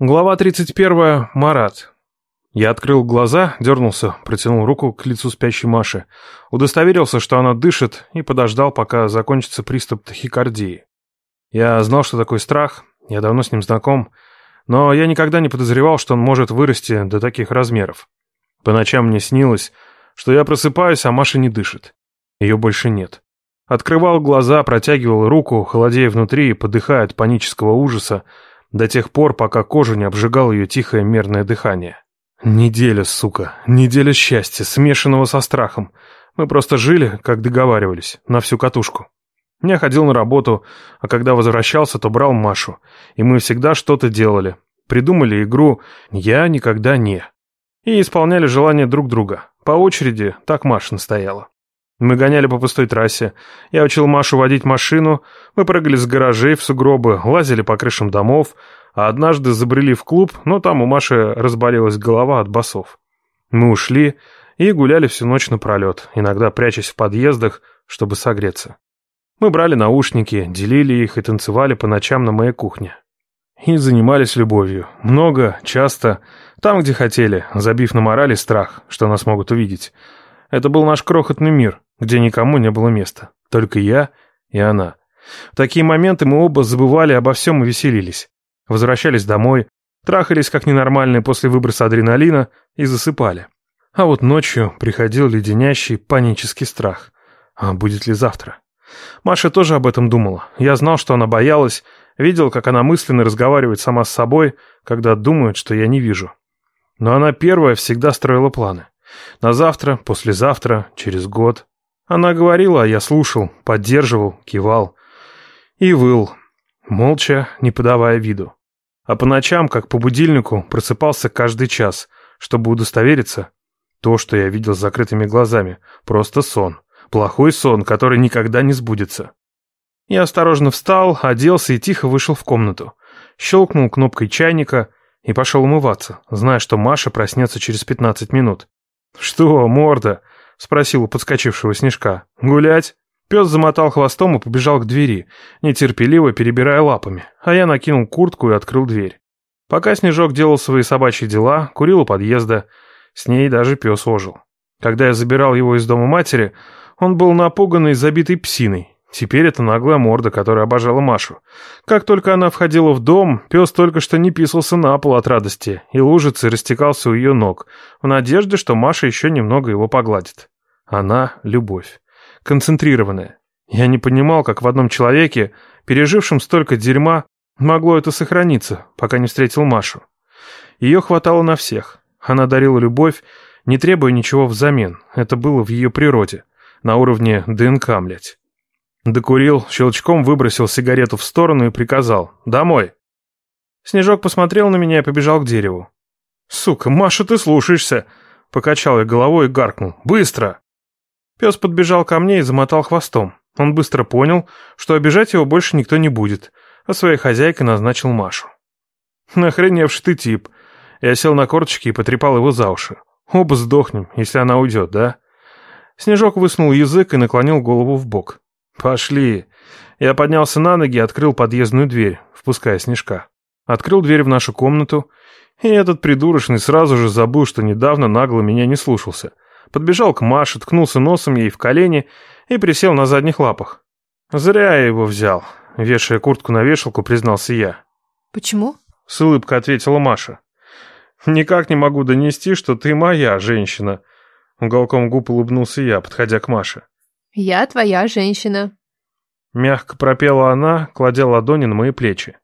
Глава 31. Марат. Я открыл глаза, дернулся, протянул руку к лицу спящей Маши, удостоверился, что она дышит, и подождал, пока закончится приступ тахикардии. Я знал, что такое страх, я давно с ним знаком, но я никогда не подозревал, что он может вырасти до таких размеров. По ночам мне снилось, что я просыпаюсь, а Маша не дышит. Ее больше нет. Открывал глаза, протягивал руку, холодея внутри и подыхая от панического ужаса, до тех пор, пока кожу не обжигало ее тихое мерное дыхание. Неделя, сука, неделя счастья, смешанного со страхом. Мы просто жили, как договаривались, на всю катушку. Я ходил на работу, а когда возвращался, то брал Машу. И мы всегда что-то делали. Придумали игру «Я никогда не». И исполняли желания друг друга. По очереди, так Маша настояла. Мы гоняли по пустой трассе. Я учил Машу водить машину, мы прыгали с гаражей в сугробы, лазили по крышам домов, а однажды забрели в клуб, но там у Маши разболелась голова от басов. Мы ушли и гуляли всю ночь напролет, иногда прячась в подъездах, чтобы согреться. Мы брали наушники, делили их и танцевали по ночам на моей кухне. И занимались любовью. Много, часто, там, где хотели, забив на морали страх, что нас могут увидеть. Это был наш крохотный мир, где никому не было места. Только я и она. В такие моменты мы оба забывали обо всем и веселились. Возвращались домой, трахались как ненормальные после выброса адреналина и засыпали. А вот ночью приходил леденящий панический страх. А будет ли завтра? Маша тоже об этом думала. Я знал, что она боялась, видел, как она мысленно разговаривает сама с собой, когда думает, что я не вижу. Но она первая всегда строила планы. На завтра, послезавтра, через год. Она говорила, а я слушал, поддерживал, кивал. И выл, молча, не подавая виду. А по ночам, как по будильнику, просыпался каждый час, чтобы удостовериться. То, что я видел с закрытыми глазами, просто сон. Плохой сон, который никогда не сбудется. Я осторожно встал, оделся и тихо вышел в комнату. Щелкнул кнопкой чайника и пошел умываться, зная, что Маша проснется через пятнадцать минут. «Что, морда?» — спросил у подскочившего снежка. «Гулять?» Пес замотал хвостом и побежал к двери, нетерпеливо перебирая лапами, а я накинул куртку и открыл дверь. Пока Снежок делал свои собачьи дела, курил у подъезда, с ней даже пес ожил. Когда я забирал его из дома матери, он был напуганный, забитый псиной. Теперь это наглая морда, которая обожала Машу. Как только она входила в дом, пес только что не писался на пол от радости, и лужицей растекался у ее ног, в надежде, что Маша еще немного его погладит. Она — любовь. Концентрированная. Я не понимал, как в одном человеке, пережившем столько дерьма, могло это сохраниться, пока не встретил Машу. Ее хватало на всех. Она дарила любовь, не требуя ничего взамен. Это было в ее природе. На уровне ДНК, блядь. Докурил, щелчком выбросил сигарету в сторону и приказал «Домой». Снежок посмотрел на меня и побежал к дереву. «Сука, Маша, ты слушаешься!» Покачал я головой и гаркнул. «Быстро!» Пес подбежал ко мне и замотал хвостом. Он быстро понял, что обижать его больше никто не будет, а своей хозяйкой назначил Машу. «Нахреневший ты тип!» Я сел на корточки и потрепал его за уши. «Оба сдохнем, если она уйдет, да?» Снежок высунул язык и наклонил голову в бок. «Пошли!» Я поднялся на ноги и открыл подъездную дверь, впуская снежка. Открыл дверь в нашу комнату, и этот придурочный сразу же забыл, что недавно нагло меня не слушался. Подбежал к Маше, ткнулся носом ей в колени и присел на задних лапах. «Зря я его взял», — вешая куртку на вешалку, признался я. «Почему?» — с улыбкой ответила Маша. «Никак не могу донести, что ты моя женщина», — уголком губ улыбнулся я, подходя к Маше. «Я твоя женщина». Мягко пропела она, кладя ладони на мои плечи.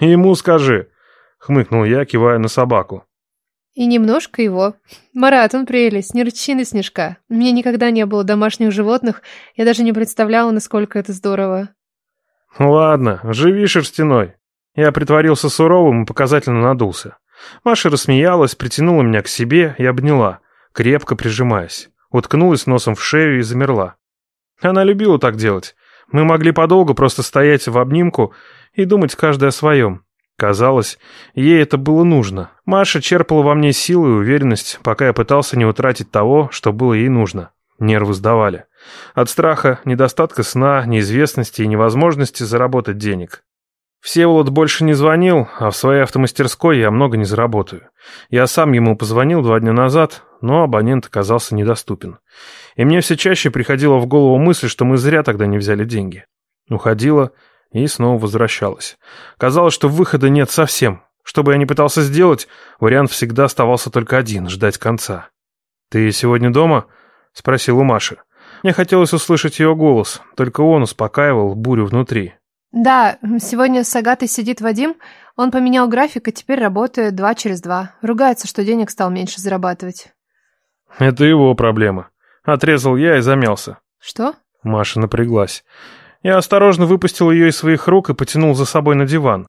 «Ему скажи», — хмыкнул я, кивая на собаку. «И немножко его. Марат, он прелесть, не рычи на снежка. У меня никогда не было домашних животных, я даже не представляла, насколько это здорово». «Ладно, живи шерстяной». Я притворился суровым и показательно надулся. Маша рассмеялась, притянула меня к себе и обняла, крепко прижимаясь. Уткнулась носом в шею и замерла. Она любила так делать. Мы могли подолгу просто стоять в обнимку и думать каждый о своем. Казалось, ей это было нужно. Маша черпала во мне силу и уверенность, пока я пытался не утратить того, что было ей нужно. Нервы сдавали. От страха, недостатка сна, неизвестности и невозможности заработать денег. Всеволод больше не звонил, а в своей автомастерской я много не заработаю. Я сам ему позвонил два дня назад, но абонент оказался недоступен. И мне все чаще приходила в голову мысль, что мы зря тогда не взяли деньги. Уходила и снова возвращалась. Казалось, что выхода нет совсем. Что бы я ни пытался сделать, вариант всегда оставался только один — ждать конца. «Ты сегодня дома?» — спросил у Маши. Мне хотелось услышать ее голос, только он успокаивал бурю внутри. Да, сегодня с Агатой сидит Вадим. Он поменял график и теперь работает два через два. Ругается, что денег стал меньше зарабатывать. Это его проблема. Отрезал я и замялся. Что? Маша напряглась. Я осторожно выпустил ее из своих рук и потянул за собой на диван.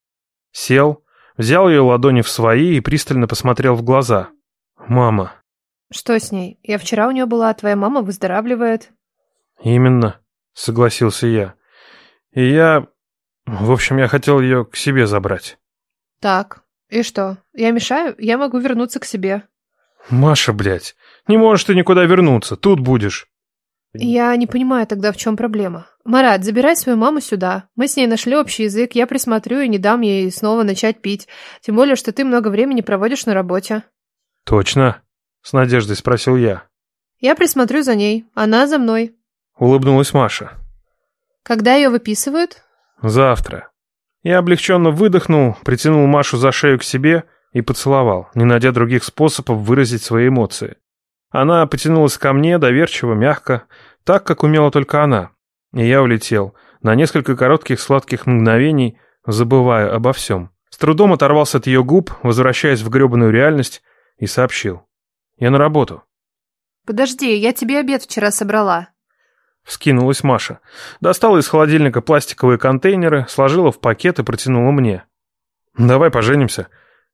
Сел, взял ее ладони в свои и пристально посмотрел в глаза. «Мама». «Что с ней? Я вчера у нее была, а твоя мама выздоравливает». «Именно», — согласился я. «И я в общем, я хотел ее к себе забрать. Так, и что? Я мешаю? Я могу вернуться к себе. Маша, блядь, не можешь ты никуда вернуться, тут будешь. Я не понимаю тогда, в чем проблема. Марат, забирай свою маму сюда. Мы с ней нашли общий язык, я присмотрю и не дам ей снова начать пить. Тем более, что ты много времени проводишь на работе. Точно? С надеждой спросил я. Я присмотрю за ней, она за мной. Улыбнулась Маша. Когда ее выписывают? Завтра. Я облегченно выдохнул, притянул Машу за шею к себе и поцеловал, не найдя других способов выразить свои эмоции. Она потянулась ко мне доверчиво, мягко, так, как умела только она. И я улетел, на несколько коротких сладких мгновений, забывая обо всем. С трудом оторвался от ее губ, возвращаясь в гребаную реальность, и сообщил. «Я на работу». «Подожди, я тебе обед вчера собрала». Вскинулась Маша. Достала из холодильника пластиковые контейнеры, сложила в пакет и протянула мне. «Давай поженимся».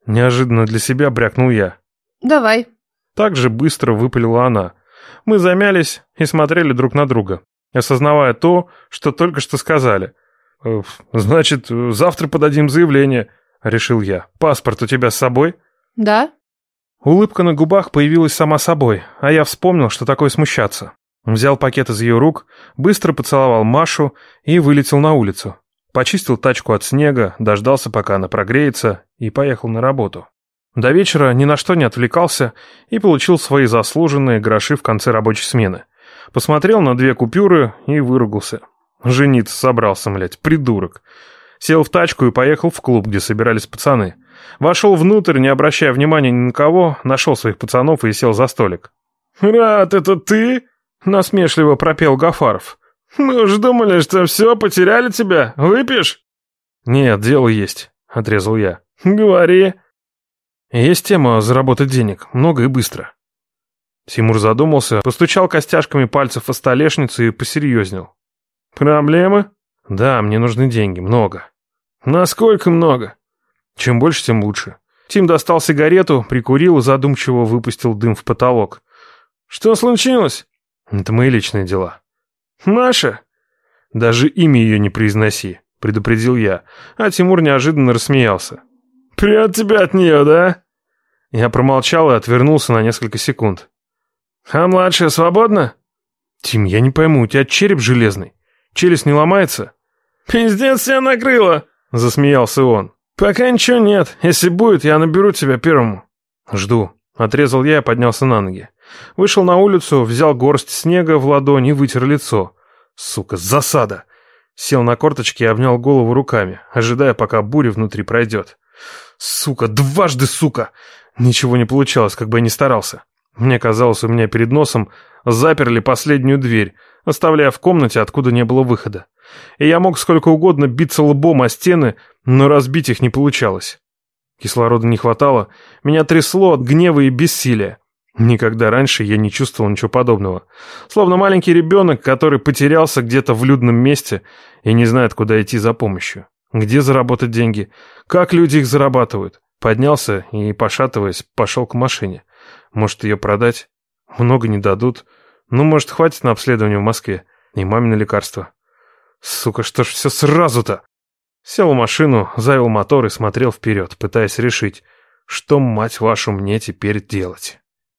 Неожиданно для себя брякнул я. «Давай». Так же быстро выпалила она. Мы замялись и смотрели друг на друга, осознавая то, что только что сказали. «Э, «Значит, завтра подадим заявление», — решил я. «Паспорт у тебя с собой?» «Да». Улыбка на губах появилась сама собой, а я вспомнил, что такое смущаться. Взял пакет из ее рук, быстро поцеловал Машу и вылетел на улицу. Почистил тачку от снега, дождался, пока она прогреется, и поехал на работу. До вечера ни на что не отвлекался и получил свои заслуженные гроши в конце рабочей смены. Посмотрел на две купюры и выругался. Жениться собрался, млять, придурок. Сел в тачку и поехал в клуб, где собирались пацаны. Вошел внутрь, не обращая внимания ни на кого, нашел своих пацанов и сел за столик. «Рад, это ты?» Насмешливо пропел Гафаров. «Мы уж думали, что все, потеряли тебя. Выпьешь?» «Нет, дело есть», — отрезал я. «Говори». «Есть тема заработать денег. Много и быстро». Тимур задумался, постучал костяшками пальцев о столешницу и посерьезнел. «Проблемы?» «Да, мне нужны деньги. Много». «Насколько много?» «Чем больше, тем лучше». Тим достал сигарету, прикурил и задумчиво выпустил дым в потолок. «Что случилось?» Это мои личные дела. Маша? Даже имя ее не произноси, предупредил я, а Тимур неожиданно рассмеялся. Прет тебя от нее, да? Я промолчал и отвернулся на несколько секунд. А младшая свободна? Тим, я не пойму, у тебя череп железный. Челюсть не ломается? Пиздец себя накрыло, засмеялся он. Пока ничего нет. Если будет, я наберу тебя первому. Жду. Отрезал я и поднялся на ноги. Вышел на улицу, взял горсть снега в ладонь и вытер лицо. Сука, засада! Сел на корточки и обнял голову руками, ожидая, пока буря внутри пройдет. Сука, дважды сука! Ничего не получалось, как бы я ни старался. Мне казалось, у меня перед носом заперли последнюю дверь, оставляя в комнате, откуда не было выхода. И я мог сколько угодно биться лбом о стены, но разбить их не получалось. Кислорода не хватало, меня трясло от гнева и бессилия. Никогда раньше я не чувствовал ничего подобного. Словно маленький ребенок, который потерялся где-то в людном месте и не знает, куда идти за помощью. Где заработать деньги? Как люди их зарабатывают? Поднялся и, пошатываясь, пошел к машине. Может, ее продать? Много не дадут. Ну, может, хватит на обследование в Москве. И мамино лекарство. Сука, что ж все сразу-то? Сел в машину, завел мотор и смотрел вперед, пытаясь решить, что, мать вашу, мне теперь делать.